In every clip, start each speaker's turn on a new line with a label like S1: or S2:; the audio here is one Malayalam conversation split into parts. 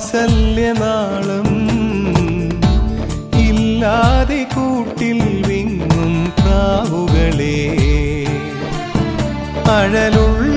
S1: വാത്സല്യനാളും ഇല്ലാതെ കൂട്ടിൽ വിങ്ങും പ്രാവുകളെ. അഴലുള്ള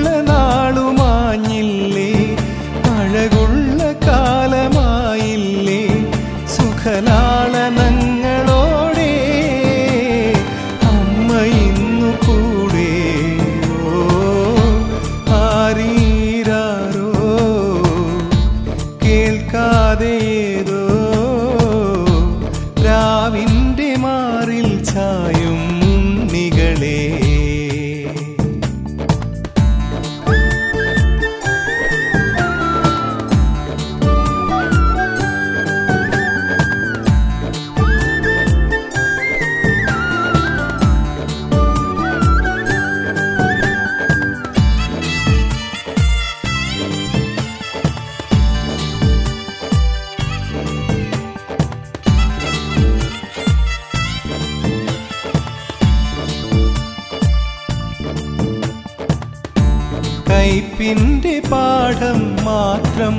S1: കൈപ്പിന്റെ പാഠം മാത്രം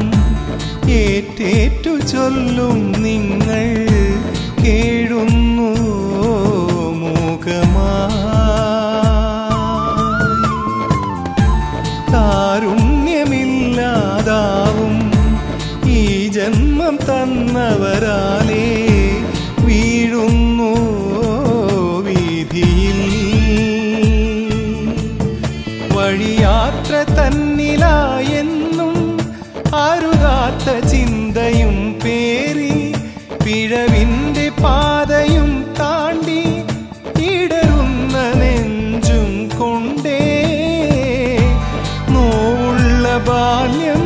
S1: ഏറ്റേറ്റു ചൊല്ലും നിങ്ങൾ കേഴുന്നു മൂകമായി കാരുണ്യമില്ലാതാവും ഈ ജന്മം തന്നവരാലേ പിഴവിന്റെ പാതയും താണ്ടി ഇടറുന്ന നെഞ്ചും കൊണ്ടേ. നോവുള്ള ബാല്യം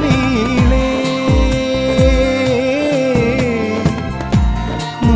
S1: നീളേ. ഓ,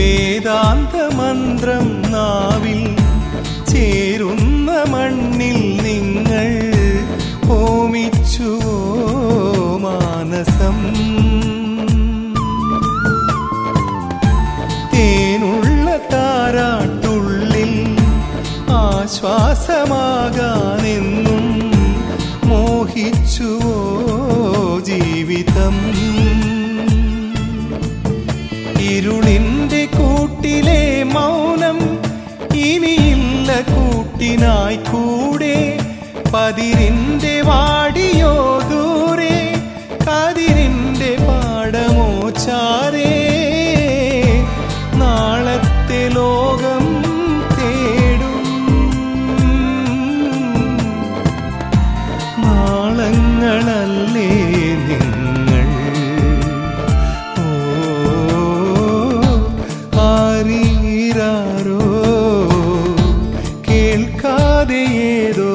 S1: വേദാന്ത മന്ത്രം നാവിൽ ചേരുന്ന മണ്ണിൽ നിങ്ങൾ ഹോമിച്ചു മാനസം? തേനുള്ള താരാട്ടുള്ളിൽ ആശ്വാസമാകാനെന്നും മോഹിച്ചുവോ ജീവിതം? കൂട്ടിനായി കൂടെ പതിരിന്റെ വാടിയോ ദൂരെ കതിരിന്റെ പാടമോ ചാരേ നാളത്തെ ലോകം തേടും. നാളങ്ങളല്ലേ കേൾക്കാതെ ഏതോ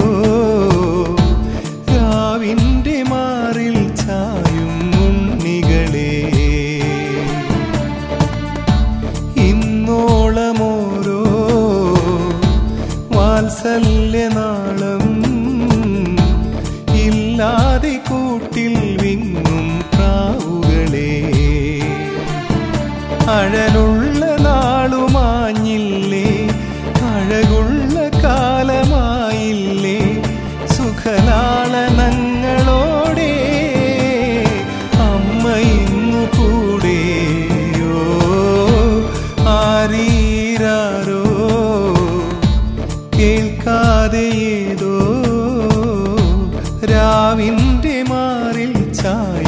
S1: രാവിന്റെ മാറിൽ ചായും ഉണ്ണികളെ. ഇന്നോളമോരോ വാത്സല്യനാളം ഇല്ലാതെ കൂട്ടിൽ വിങ്ങും പ്രാവുകളെ. അഴലുള്ള നാളുമാഞ്ഞില്ലേ അഴകുള്ള കേൾക്കാതെ ഏതോ രാവിന്റെ മാറിൽ ചായ